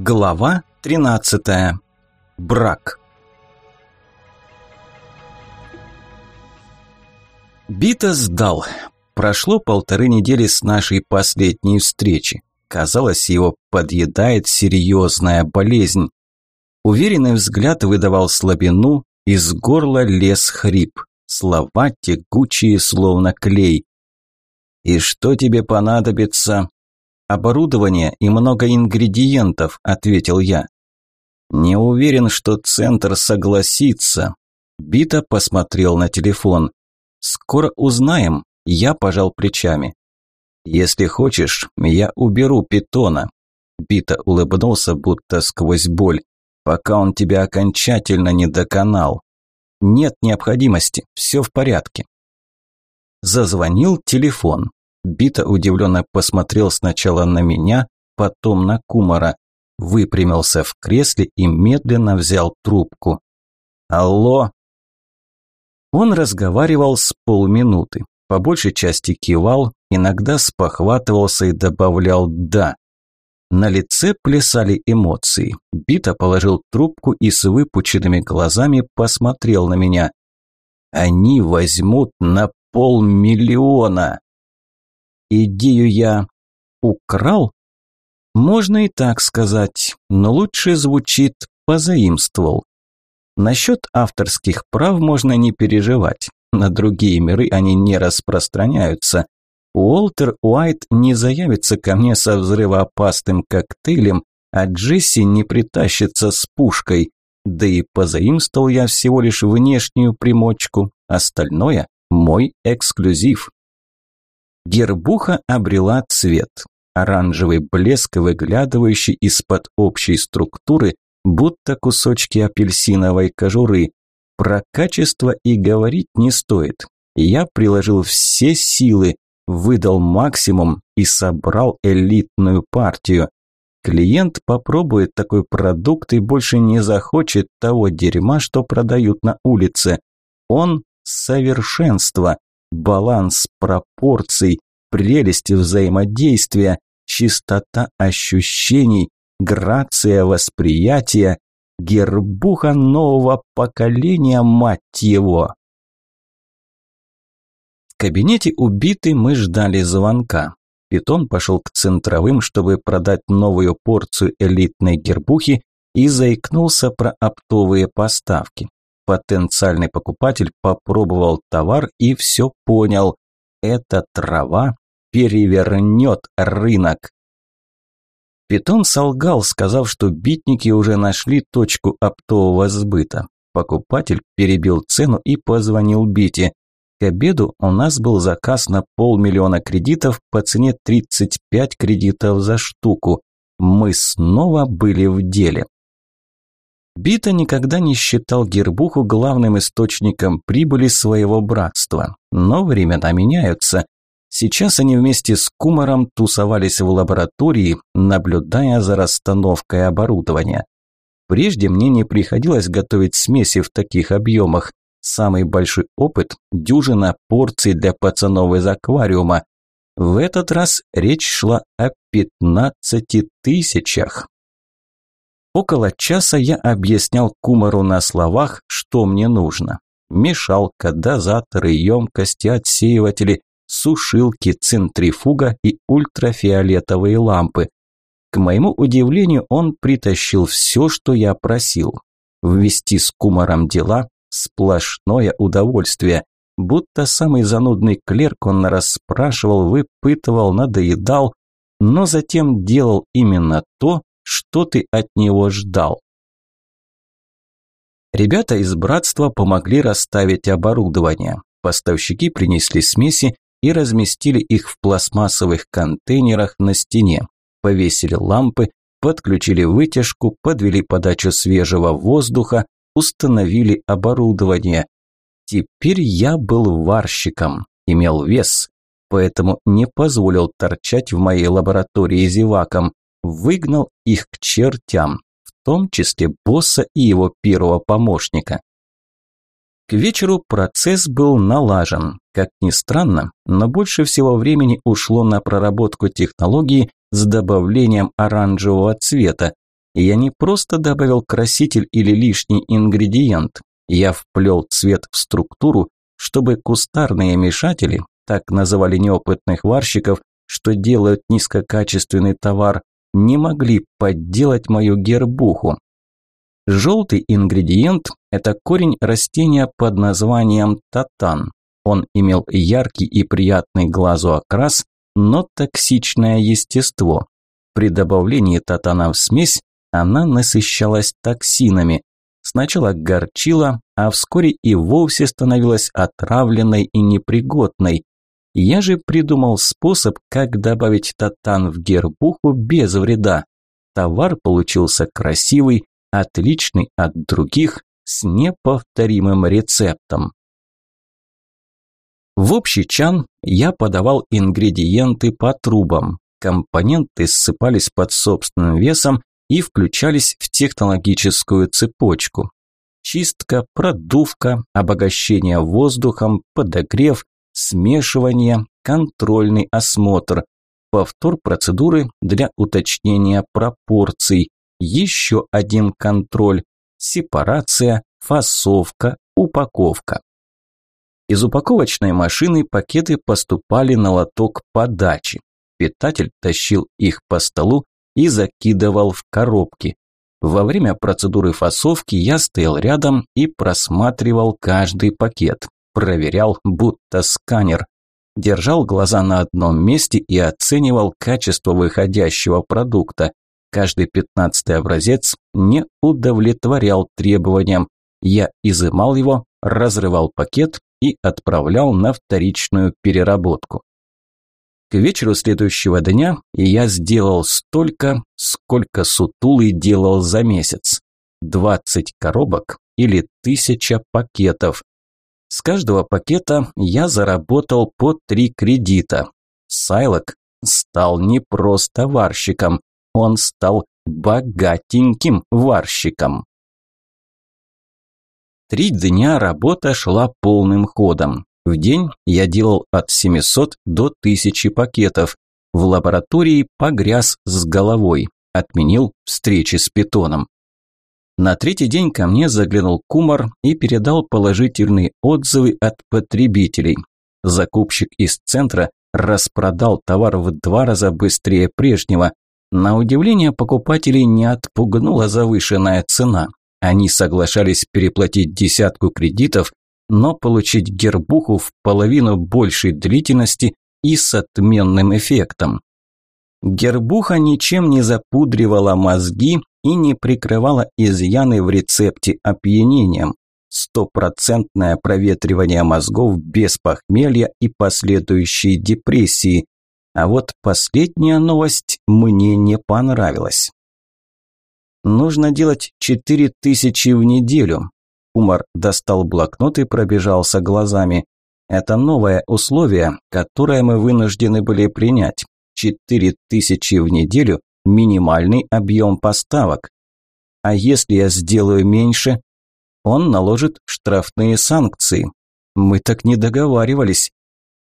Глава 13. Брак. Бита сдал. Прошло полторы недели с нашей последней встречи. Казалось, его подъедает серьезная болезнь. Уверенный взгляд выдавал слабину, из горла лез хрип. Слова тягучие, словно клей. «И что тебе понадобится?» «Оборудование и много ингредиентов», – ответил я. «Не уверен, что центр согласится». Бита посмотрел на телефон. «Скоро узнаем», – я пожал плечами. «Если хочешь, я уберу питона». Бита улыбнулся, будто сквозь боль. «Пока он тебя окончательно не доконал». «Нет необходимости, все в порядке». Зазвонил телефон. Бита удивленно посмотрел сначала на меня, потом на Кумара, выпрямился в кресле и медленно взял трубку. «Алло!» Он разговаривал с полминуты, по большей части кивал, иногда спохватывался и добавлял «да». На лице плясали эмоции. Бита положил трубку и с выпученными глазами посмотрел на меня. «Они возьмут на полмиллиона!» Идею я украл? Можно и так сказать, но лучше звучит позаимствовал. Насчет авторских прав можно не переживать. На другие миры они не распространяются. Уолтер Уайт не заявится ко мне со взрывоопасным коктейлем, а Джесси не притащится с пушкой. Да и позаимствовал я всего лишь внешнюю примочку, остальное – мой эксклюзив. Гербуха обрела цвет. Оранжевый блеск, выглядывающий из-под общей структуры, будто кусочки апельсиновой кожуры. Про качество и говорить не стоит. Я приложил все силы, выдал максимум и собрал элитную партию. Клиент попробует такой продукт и больше не захочет того дерьма, что продают на улице. Он – совершенство, баланс пропорций, прелесть взаимодействия, чистота ощущений, грация восприятия, гербуха нового поколения, мать его. В кабинете убитый мы ждали звонка. Питон пошел к центровым, чтобы продать новую порцию элитной гербухи и заикнулся про оптовые поставки. Потенциальный покупатель попробовал товар и все понял. Эта трава перевернет рынок. Питон солгал, сказав, что битники уже нашли точку оптового сбыта. Покупатель перебил цену и позвонил Бите. К обеду у нас был заказ на полмиллиона кредитов по цене 35 кредитов за штуку. Мы снова были в деле. Бита никогда не считал Гербуху главным источником прибыли своего братства. Но времена меняются. Сейчас они вместе с Кумаром тусовались в лаборатории, наблюдая за расстановкой оборудования. Прежде мне не приходилось готовить смеси в таких объемах. Самый большой опыт – дюжина порций для пацанов из аквариума. В этот раз речь шла о 15 тысячах. Около часа я объяснял Кумару на словах, что мне нужно. Мешалка, дозаторы, емкости, отсеиватели, сушилки, центрифуга и ультрафиолетовые лампы. К моему удивлению, он притащил все, что я просил. Ввести с Кумаром дела – сплошное удовольствие. Будто самый занудный клерк он расспрашивал, выпытывал, надоедал, но затем делал именно то, что ты от него ждал? Ребята из братства помогли расставить оборудование. Поставщики принесли смеси и разместили их в пластмассовых контейнерах на стене. Повесили лампы, подключили вытяжку, подвели подачу свежего воздуха, установили оборудование. Теперь я был варщиком, имел вес, поэтому не позволил торчать в моей лаборатории зевакам выгнал их к чертям, в том числе босса и его первого помощника. К вечеру процесс был налажен. Как ни странно, но больше всего времени ушло на проработку технологии с добавлением оранжевого цвета. Я не просто добавил краситель или лишний ингредиент. Я вплел цвет в структуру, чтобы кустарные мешатели, так называли неопытных варщиков, что делают низкокачественный товар, не могли подделать мою гербуху. Желтый ингредиент – это корень растения под названием татан. Он имел яркий и приятный глазу окрас, но токсичное естество. При добавлении татана в смесь она насыщалась токсинами. Сначала горчила, а вскоре и вовсе становилась отравленной и непригодной. Я же придумал способ, как добавить татан в гербуху без вреда. Товар получился красивый, отличный от других, с неповторимым рецептом. В общий чан я подавал ингредиенты по трубам. Компоненты ссыпались под собственным весом и включались в технологическую цепочку. Чистка, продувка, обогащение воздухом, подогрев, смешивание, контрольный осмотр, повтор процедуры для уточнения пропорций, еще один контроль, сепарация, фасовка, упаковка. Из упаковочной машины пакеты поступали на лоток подачи. Питатель тащил их по столу и закидывал в коробки. Во время процедуры фасовки я стоял рядом и просматривал каждый пакет, проверял, будто сканер. Держал глаза на одном месте и оценивал качество выходящего продукта. Каждый пятнадцатый образец не удовлетворял требованиям. Я изымал его, разрывал пакет и отправлял на вторичную переработку. К вечеру следующего дня я сделал столько, сколько сутулый делал за месяц. 20 коробок или тысяча пакетов. С каждого пакета я заработал по три кредита. Сайлок стал не просто варщиком, он стал богатеньким варщиком. Три дня работа шла полным ходом. В день я делал от 700 до 1000 пакетов. В лаборатории погряз с головой. Отменил встречи с питоном. На третий день ко мне заглянул Кумар и передал положительные отзывы от потребителей. Закупщик из центра распродал товар в два раза быстрее прежнего. На удивление покупателей не отпугнула завышенная цена. Они соглашались переплатить десятку кредитов, но получить гербуху в половину большей длительности и с отменным эффектом. Гербуха ничем не запудривала мозги и не прикрывала изъяны в рецепте опьянением. Стопроцентное проветривание мозгов без похмелья и последующей депрессии. А вот последняя новость мне не понравилась. Нужно делать четыре тысячи в неделю. Умар достал блокнот и пробежался глазами. Это новое условие, которое мы вынуждены были принять. Четыре тысячи в неделю – минимальный объем поставок. А если я сделаю меньше? Он наложит штрафные санкции. Мы так не договаривались.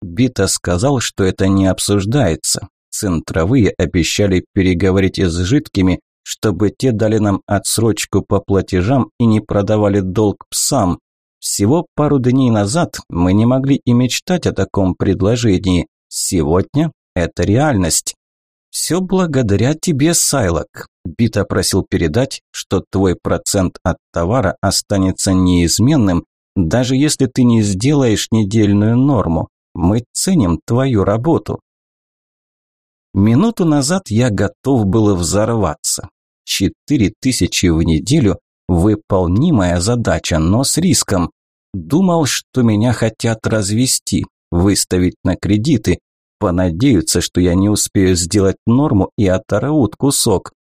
Бита сказал, что это не обсуждается. Центровые обещали переговорить с жидкими, чтобы те дали нам отсрочку по платежам и не продавали долг псам. Всего пару дней назад мы не могли и мечтать о таком предложении. Сегодня это реальность. Все благодаря тебе, Сайлок. Бита просил передать, что твой процент от товара останется неизменным, даже если ты не сделаешь недельную норму. Мы ценим твою работу. Минуту назад я готов был взорваться. Четыре тысячи в неделю – выполнимая задача, но с риском. Думал, что меня хотят развести, выставить на кредиты, понадеются, что я не успею сделать норму и оторвут кусок.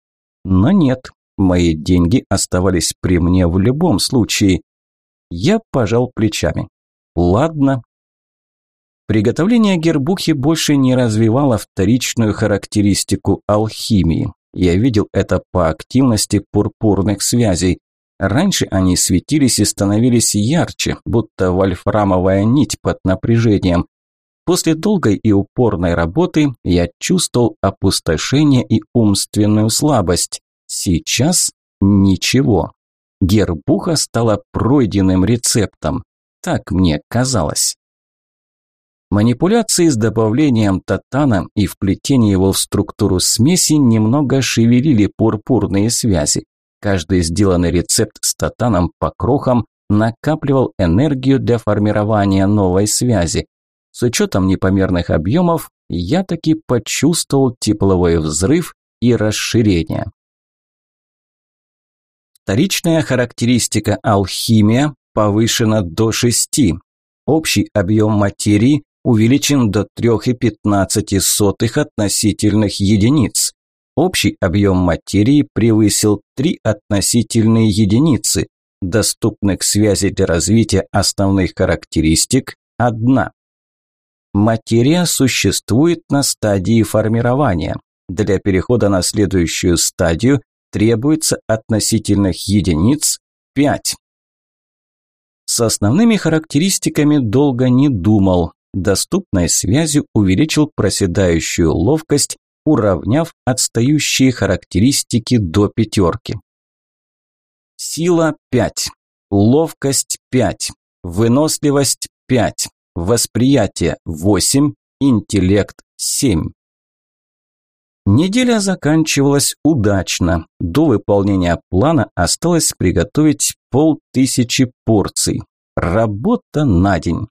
Но нет, мои деньги оставались при мне в любом случае. Я пожал плечами. Ладно. Приготовление гербухи больше не развивало вторичную характеристику алхимии. Я видел это по активности пурпурных связей. Раньше они светились и становились ярче, будто вольфрамовая нить под напряжением. После долгой и упорной работы я чувствовал опустошение и умственную слабость. Сейчас ничего. Гербуха стала пройденным рецептом. Так мне казалось. Манипуляции с добавлением татана и вплетение его в структуру смеси немного шевелили пурпурные связи. Каждый сделанный рецепт с татаном по крохам накапливал энергию для формирования новой связи. С учетом непомерных объемов я таки почувствовал тепловой взрыв и расширение. Вторичная характеристика алхимия повышена до 6. Общий объем материи увеличен до 3,15 относительных единиц. Общий объем материи превысил 3 относительные единицы. Доступных связей для развития основных характеристик – одна. Материя существует на стадии формирования. Для перехода на следующую стадию требуется относительных единиц 5. С основными характеристиками долго не думал. Доступной связью увеличил проседающую ловкость, уравняв отстающие характеристики до пятерки. Сила 5, ловкость 5, выносливость 5, восприятие 8, интеллект 7. Неделя заканчивалась удачно. До выполнения плана осталось приготовить полтысячи порций. Работа на день.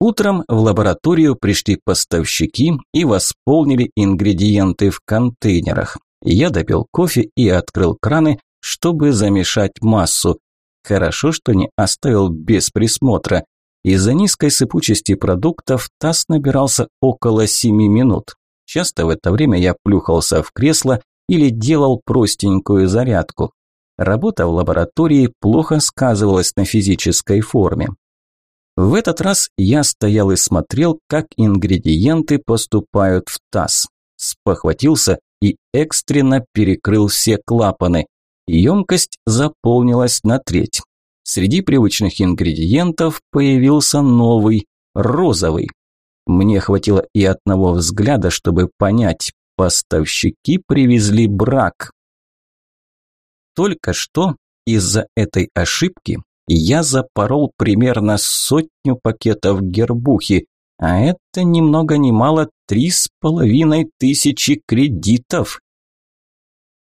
Утром в лабораторию пришли поставщики и восполнили ингредиенты в контейнерах. Я допил кофе и открыл краны, чтобы замешать массу. Хорошо, что не оставил без присмотра. Из-за низкой сыпучести продуктов таз набирался около 7 минут. Часто в это время я плюхался в кресло или делал простенькую зарядку. Работа в лаборатории плохо сказывалась на физической форме. В этот раз я стоял и смотрел, как ингредиенты поступают в таз. Спохватился и экстренно перекрыл все клапаны. Емкость заполнилась на треть. Среди привычных ингредиентов появился новый, розовый. Мне хватило и одного взгляда, чтобы понять, поставщики привезли брак. Только что из-за этой ошибки я запорол примерно сотню пакетов гербухи, а это ни много ни мало три с половиной тысячи кредитов.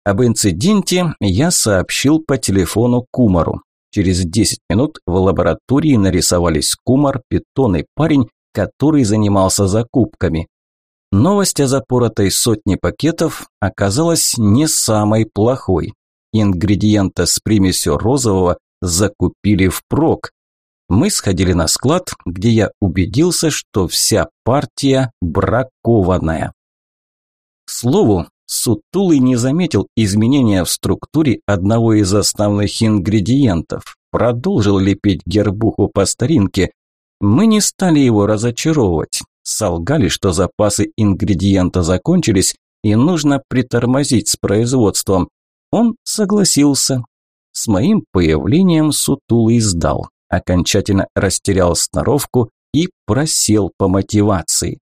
Об инциденте я сообщил по телефону Кумару. Через 10 минут в лаборатории нарисовались Кумар, Питон и парень, который занимался закупками. Новость о запоротой сотне пакетов оказалась не самой плохой. Ингредиента с примесью розового закупили впрок. Мы сходили на склад, где я убедился, что вся партия бракованная. К слову, Сутулый не заметил изменения в структуре одного из основных ингредиентов. Продолжил лепить гербуху по старинке, мы не стали его разочаровывать. Солгали, что запасы ингредиента закончились и нужно притормозить с производством. Он согласился. С моим появлением Сутулый сдал, окончательно растерял сноровку и просел по мотивации.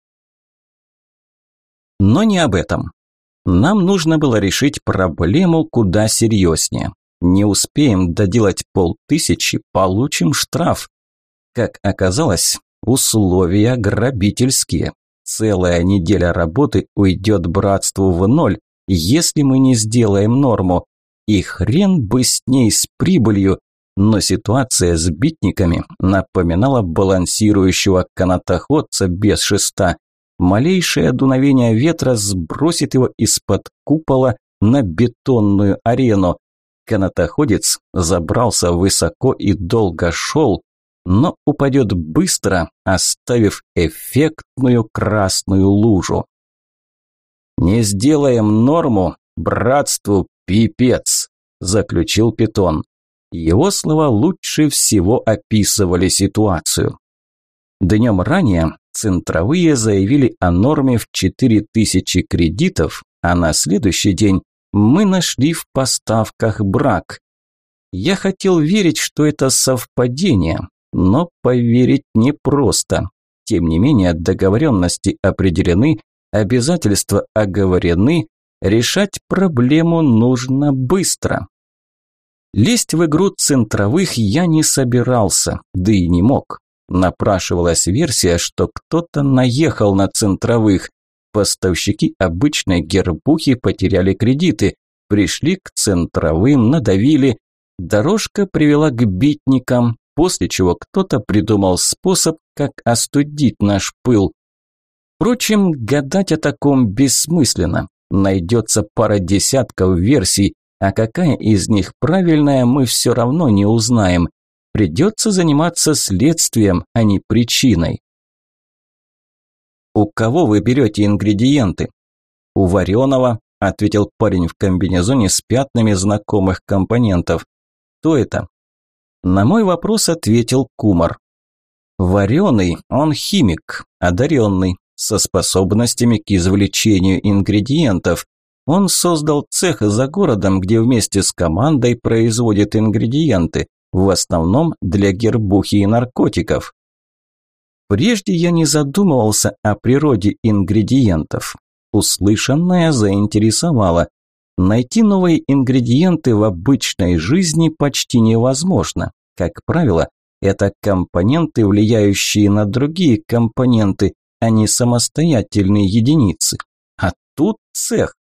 Но не об этом. Нам нужно было решить проблему куда серьезнее. Не успеем доделать полтысячи, получим штраф. Как оказалось, условия грабительские. Целая неделя работы уйдет братству в ноль, если мы не сделаем норму. И хрен бы с ней с прибылью, но ситуация с битниками напоминала балансирующего канатоходца без шеста. Малейшее дуновение ветра сбросит его из-под купола на бетонную арену. Канатоходец забрался высоко и долго шел, но упадет быстро, оставив эффектную красную лужу. «Не сделаем норму, братству пипец», – заключил Питон. Его слова лучше всего описывали ситуацию. Днем ранее центровые заявили о норме в 4000 кредитов, а на следующий день мы нашли в поставках брак. Я хотел верить, что это совпадение, но поверить непросто. Тем не менее, договоренности определены, обязательства оговорены, Решать проблему нужно быстро. Лезть в игру центровых я не собирался, да и не мог. Напрашивалась версия, что кто-то наехал на центровых. Поставщики обычной гербухи потеряли кредиты, пришли к центровым, надавили. Дорожка привела к битникам, после чего кто-то придумал способ, как остудить наш пыл. Впрочем, гадать о таком бессмысленно. Найдется пара десятков версий, а какая из них правильная, мы все равно не узнаем. Придется заниматься следствием, а не причиной. «У кого вы берете ингредиенты?» «У вареного», – ответил парень в комбинезоне с пятнами знакомых компонентов. «Кто это?» На мой вопрос ответил Кумар. Вареный, он химик, одаренный, со способностями к извлечению ингредиентов. Он создал цех за городом, где вместе с командой производит ингредиенты, в основном для гербухи и наркотиков. Прежде я не задумывался о природе ингредиентов. Услышанное заинтересовало. Найти новые ингредиенты в обычной жизни почти невозможно. Как правило, это компоненты, влияющие на другие компоненты, а не самостоятельные единицы. А тут цех.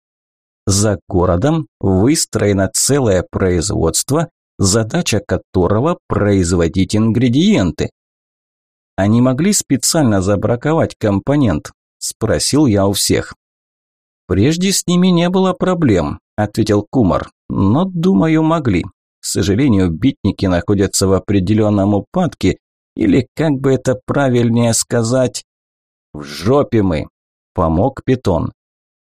За городом выстроено целое производство, задача которого – производить ингредиенты. Они могли специально забраковать компонент? Спросил я у всех. Прежде с ними не было проблем, ответил Кумар, но, думаю, могли. К сожалению, битники находятся в определенном упадке, или, как бы это правильнее сказать, в жопе мы, помог Питон.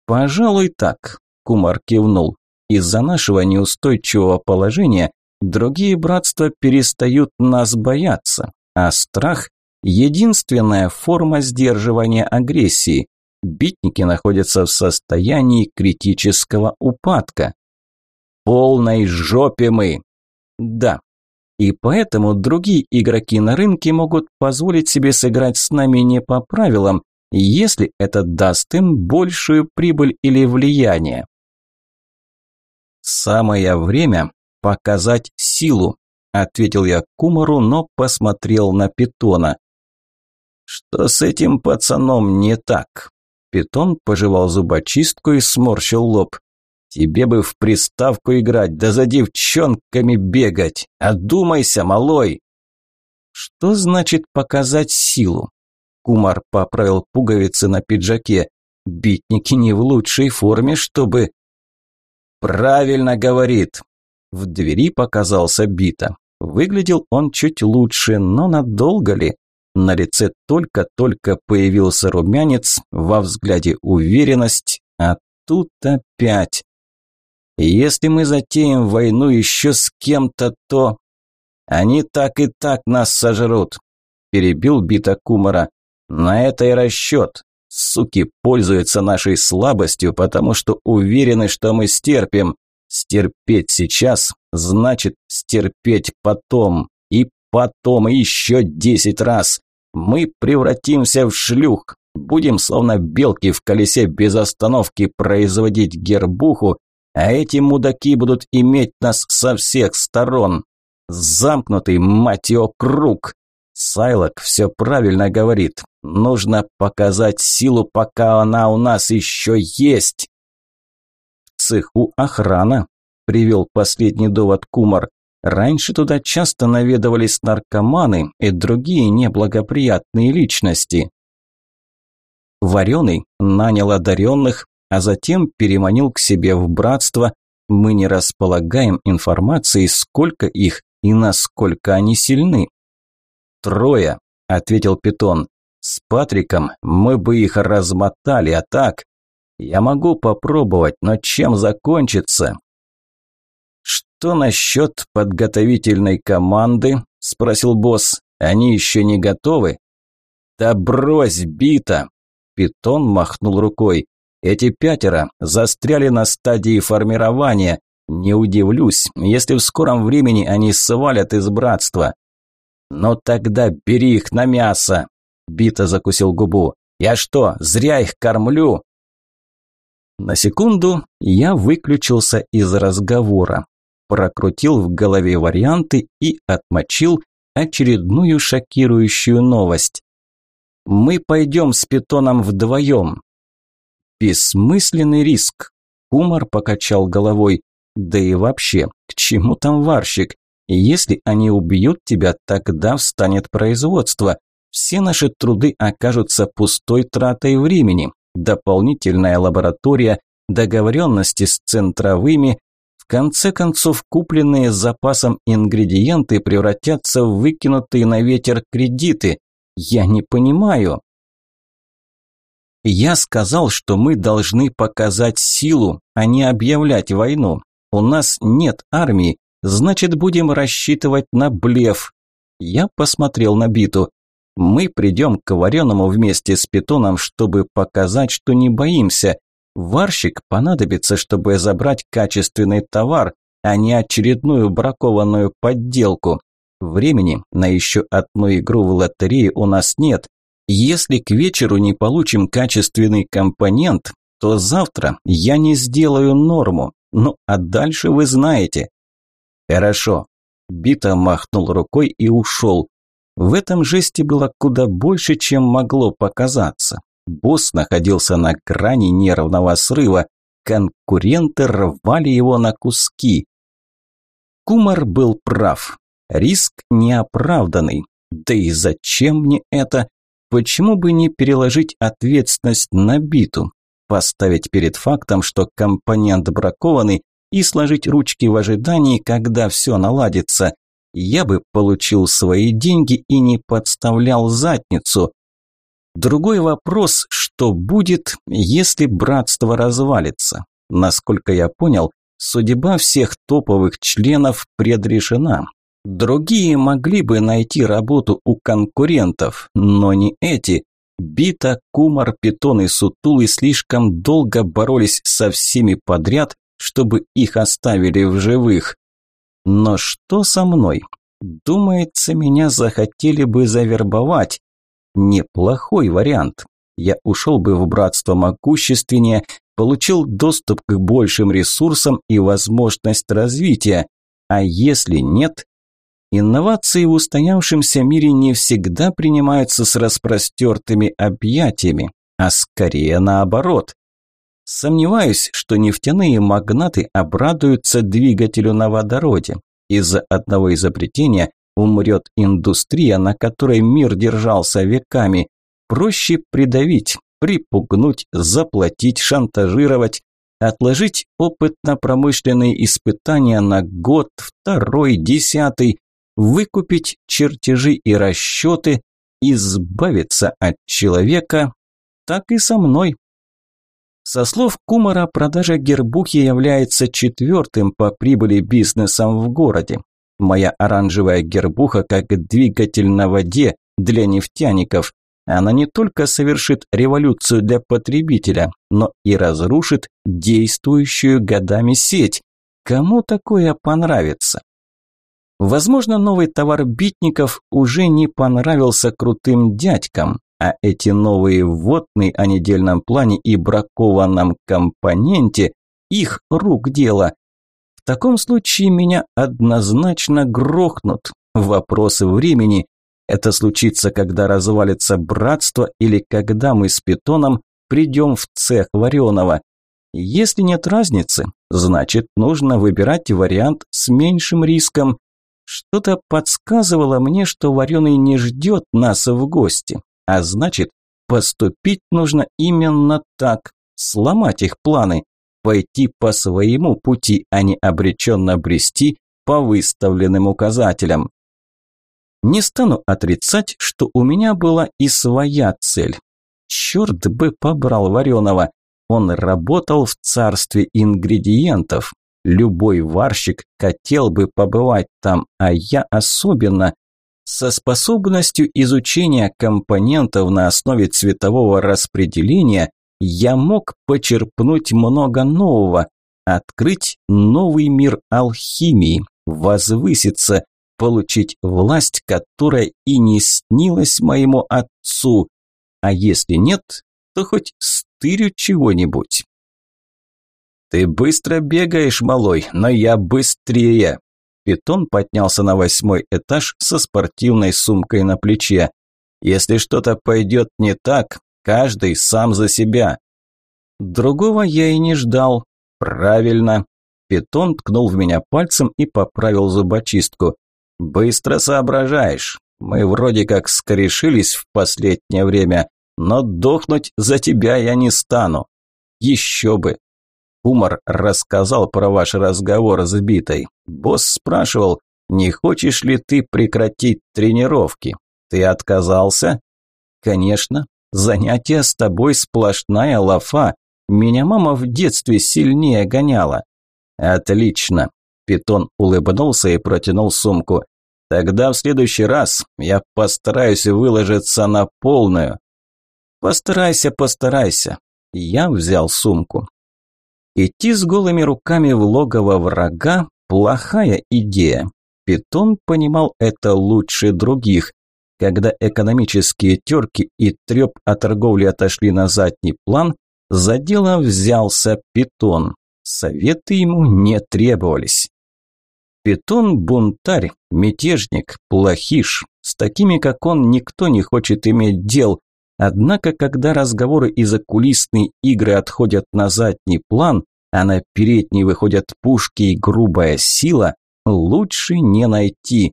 Пожалуй, так. Кумар кивнул. Из-за нашего неустойчивого положения другие братства перестают нас бояться, а страх – единственная форма сдерживания агрессии. Битники находятся в состоянии критического упадка. Полной жопе мы. Да. И поэтому другие игроки на рынке могут позволить себе сыграть с нами не по правилам, если это даст им большую прибыль или влияние. «Самое время показать силу», – ответил я Кумару, но посмотрел на Питона. «Что с этим пацаном не так?» Питон пожевал зубочистку и сморщил лоб. «Тебе бы в приставку играть, да за девчонками бегать! Одумайся, малой!» «Что значит показать силу?» Кумар поправил пуговицы на пиджаке. «Битники не в лучшей форме, чтобы...» «Правильно говорит!» В двери показался Бита. Выглядел он чуть лучше, но надолго ли? На лице только-только появился румянец, во взгляде уверенность, а тут опять. Если мы затеем войну еще с кем-то, то... Они так и так нас сожрут, перебил Бита Кумара. На это и расчет. Суки пользуются нашей слабостью, потому что уверены, что мы стерпим. Стерпеть сейчас значит стерпеть потом. И потом еще десять раз. Мы превратимся в шлюх. Будем словно белки в колесе без остановки производить гербуху, а эти мудаки будут иметь нас со всех сторон. Замкнутый, мать круг. Сайлок все правильно говорит. Нужно показать силу, пока она у нас еще есть. Цеху охрана, привел последний довод Кумар. Раньше туда часто наведывались наркоманы и другие неблагоприятные личности. Вареный нанял одаренных, а затем переманил к себе в братство. Мы не располагаем информацией, сколько их и насколько они сильны. «Трое», – ответил Питон. «С Патриком мы бы их размотали, а так...» «Я могу попробовать, но чем закончится?» «Что насчет подготовительной команды?» – спросил босс. «Они еще не готовы?» «Да брось, бита!» Питон махнул рукой. «Эти пятеро застряли на стадии формирования. Не удивлюсь, если в скором времени они свалят из братства. «Ну тогда бери их на мясо!» Бита закусил губу. «Я что, зря их кормлю?» На секунду я выключился из разговора, прокрутил в голове варианты и отмочил очередную шокирующую новость. Мы пойдем с питоном вдвоем. Бессмысленный риск. Кумар покачал головой. Да и вообще, к чему там варщик? Если они убьют тебя, тогда встанет производство. Все наши труды окажутся пустой тратой времени. Дополнительная лаборатория, договоренности с центровыми. В конце концов, купленные с запасом ингредиенты превратятся в выкинутые на ветер кредиты. Я не понимаю. Я сказал, что мы должны показать силу, а не объявлять войну. У нас нет армии, значит, будем рассчитывать на блеф. Я посмотрел на биту. Мы придем к вареному вместе с питоном, чтобы показать, что не боимся. Варщик понадобится, чтобы забрать качественный товар, а не очередную бракованную подделку. Времени на еще одну игру в лотерее у нас нет. Если к вечеру не получим качественный компонент, то завтра я не сделаю норму. Ну, а дальше вы знаете. Хорошо. Бита махнул рукой и ушел. В этом жесте было куда больше, чем могло показаться. Босс находился на грани нервного срыва. Конкуренты рвали его на куски. Кумар был прав. Риск неоправданный. Да и зачем мне это? Почему бы не переложить ответственность на биту? Поставить перед фактом, что компонент бракованный, и сложить ручки в ожидании, когда все наладится. Я бы получил свои деньги и не подставлял задницу. Другой вопрос, что будет, если братство развалится? Насколько я понял, судьба всех топовых членов предрешена. Другие могли бы найти работу у конкурентов, но не эти. Бита, Кумар, Питон и Сутулы слишком долго боролись со всеми подряд, чтобы их оставили в живых. Но что со мной? Думается, меня захотели бы завербовать. Неплохой вариант. Я ушел бы в братство могущественнее, получил доступ к большим ресурсам и возможность развития. А если нет, Инновации в устоявшемся мире не всегда принимаются с распростертыми объятиями, а скорее наоборот. Сомневаюсь, что нефтяные магнаты обрадуются двигателю на водороде. Из-за одного изобретения умрет индустрия, на которой мир держался веками. Проще придавить, припугнуть, заплатить, шантажировать, отложить опытно-промышленные испытания на год, второй, десятый, выкупить чертежи и расчеты, избавиться от человека, так и со мной. Со слов Кумара, продажа гербухи является четвертым по прибыли бизнесом в городе. Моя оранжевая гербуха как двигатель на воде для нефтяников. Она не только совершит революцию для потребителя, но и разрушит действующую годами сеть. Кому такое понравится? Возможно, новый товар битников уже не понравился крутым дядькам, а эти новые вводные о недельном плане и бракованном компоненте – их рук дело. В таком случае меня однозначно грохнут. Вопрос времени. Это случится, когда развалится братство или когда мы с питоном придем в цех вареного. Если нет разницы, значит нужно выбирать вариант с меньшим риском что-то подсказывало мне, что Вареный не ждет нас в гости, а значит, поступить нужно именно так, сломать их планы, пойти по своему пути, а не обреченно брести по выставленным указателям. Не стану отрицать, что у меня была и своя цель. Черт бы побрал Вареного, он работал в царстве ингредиентов, Любой варщик хотел бы побывать там, а я особенно. Со способностью изучения компонентов на основе цветового распределения я мог почерпнуть много нового, открыть новый мир алхимии, возвыситься, получить власть, которая и не снилась моему отцу. А если нет, то хоть стырю чего-нибудь. Ты быстро бегаешь, малой, но я быстрее. Питон поднялся на восьмой этаж со спортивной сумкой на плече. Если что-то пойдет не так, каждый сам за себя. Другого я и не ждал. Правильно. Питон ткнул в меня пальцем и поправил зубочистку. Быстро соображаешь. Мы вроде как скорешились в последнее время, но дохнуть за тебя я не стану. Еще бы. Умар рассказал про ваш разговор с Битой. Босс спрашивал, не хочешь ли ты прекратить тренировки? Ты отказался? Конечно. Занятия с тобой сплошная лафа. Меня мама в детстве сильнее гоняла. Отлично. Питон улыбнулся и протянул сумку. Тогда в следующий раз я постараюсь выложиться на полную. Постарайся, постарайся. Я взял сумку. Идти с голыми руками в логово врага – плохая идея. Питон понимал это лучше других. Когда экономические терки и треп о торговле отошли на задний план, за дело взялся Питон. Советы ему не требовались. Питон – бунтарь, мятежник, плохиш. С такими, как он, никто не хочет иметь дел. Однако, когда разговоры и закулисные игры отходят на задний план, а на передний выходят пушки и грубая сила, лучше не найти.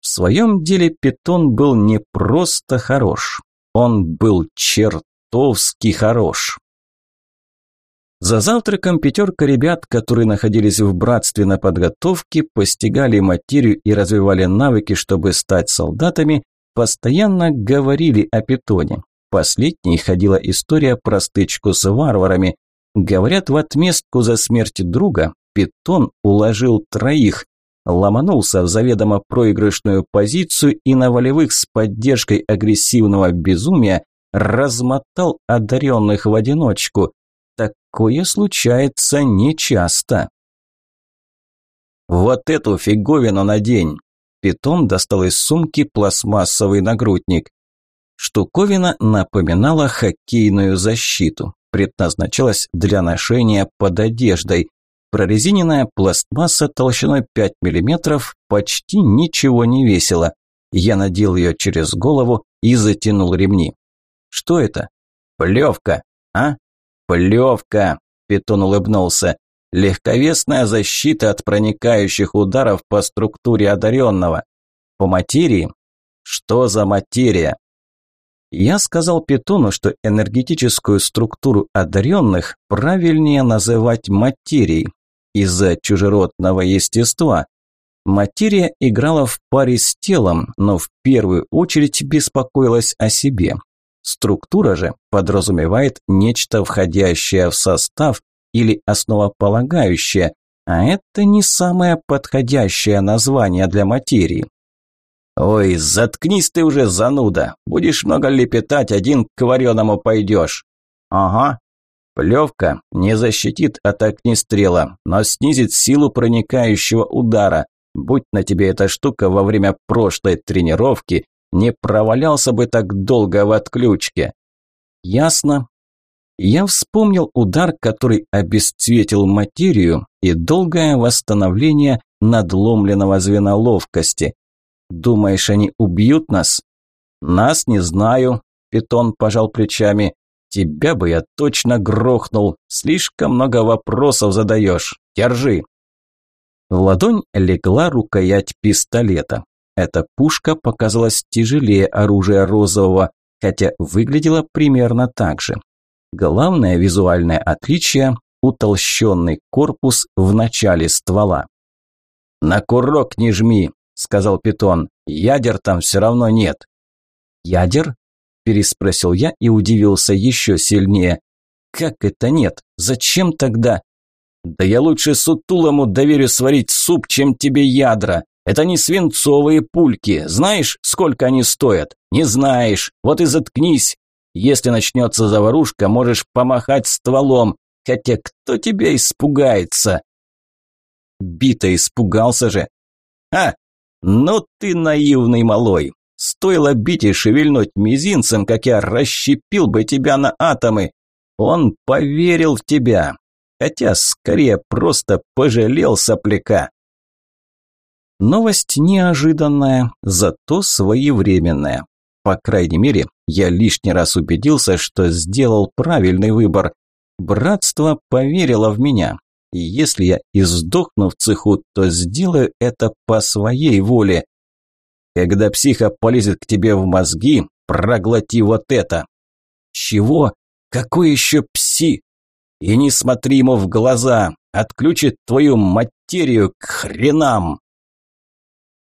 В своем деле Питон был не просто хорош, он был чертовски хорош. За завтраком пятерка ребят, которые находились в братстве на подготовке, постигали материю и развивали навыки, чтобы стать солдатами, постоянно говорили о питоне. Последней ходила история про стычку с варварами. Говорят, в отместку за смерть друга питон уложил троих, ломанулся в заведомо проигрышную позицию и на волевых с поддержкой агрессивного безумия размотал одаренных в одиночку. Такое случается нечасто. «Вот эту фиговину надень!» Питон достал из сумки пластмассовый нагрудник. Штуковина напоминала хоккейную защиту, предназначалась для ношения под одеждой. Прорезиненная пластмасса толщиной 5 мм почти ничего не весила. Я надел ее через голову и затянул ремни. Что это? Плевка, а? «Плевка!» – Питон улыбнулся. «Легковесная защита от проникающих ударов по структуре одаренного. По материи? Что за материя?» Я сказал Питону, что энергетическую структуру одаренных правильнее называть материей из-за чужеродного естества. Материя играла в паре с телом, но в первую очередь беспокоилась о себе. Структура же подразумевает нечто входящее в состав или основополагающее, а это не самое подходящее название для материи. «Ой, заткнись ты уже, зануда! Будешь много лепетать, один к вареному пойдешь!» «Ага. Плевка не защитит от огнестрела, но снизит силу проникающего удара. Будь на тебе эта штука во время прошлой тренировки, не провалялся бы так долго в отключке. Ясно. Я вспомнил удар, который обесцветил материю и долгое восстановление надломленного звена ловкости. Думаешь, они убьют нас? Нас не знаю, Питон пожал плечами. Тебя бы я точно грохнул. Слишком много вопросов задаешь. Держи. В ладонь легла рукоять пистолета. Эта пушка показалась тяжелее оружия розового, хотя выглядела примерно так же. Главное визуальное отличие – утолщенный корпус в начале ствола. «На курок не жми», – сказал Питон. «Ядер там все равно нет». «Ядер?» – переспросил я и удивился еще сильнее. «Как это нет? Зачем тогда?» «Да я лучше сутулому доверю сварить суп, чем тебе ядра», это не свинцовые пульки. Знаешь, сколько они стоят? Не знаешь. Вот и заткнись. Если начнется заварушка, можешь помахать стволом. Хотя кто тебя испугается? Бита испугался же. А, ну ты наивный малой. Стоило бить и шевельнуть мизинцем, как я расщепил бы тебя на атомы. Он поверил в тебя. Хотя, скорее, просто пожалел сопляка. Новость неожиданная, зато своевременная. По крайней мере, я лишний раз убедился, что сделал правильный выбор. Братство поверило в меня. И если я и сдохну в цеху, то сделаю это по своей воле. Когда психа полезет к тебе в мозги, проглоти вот это. Чего? Какой еще пси? И не смотри ему в глаза, отключит твою материю к хренам.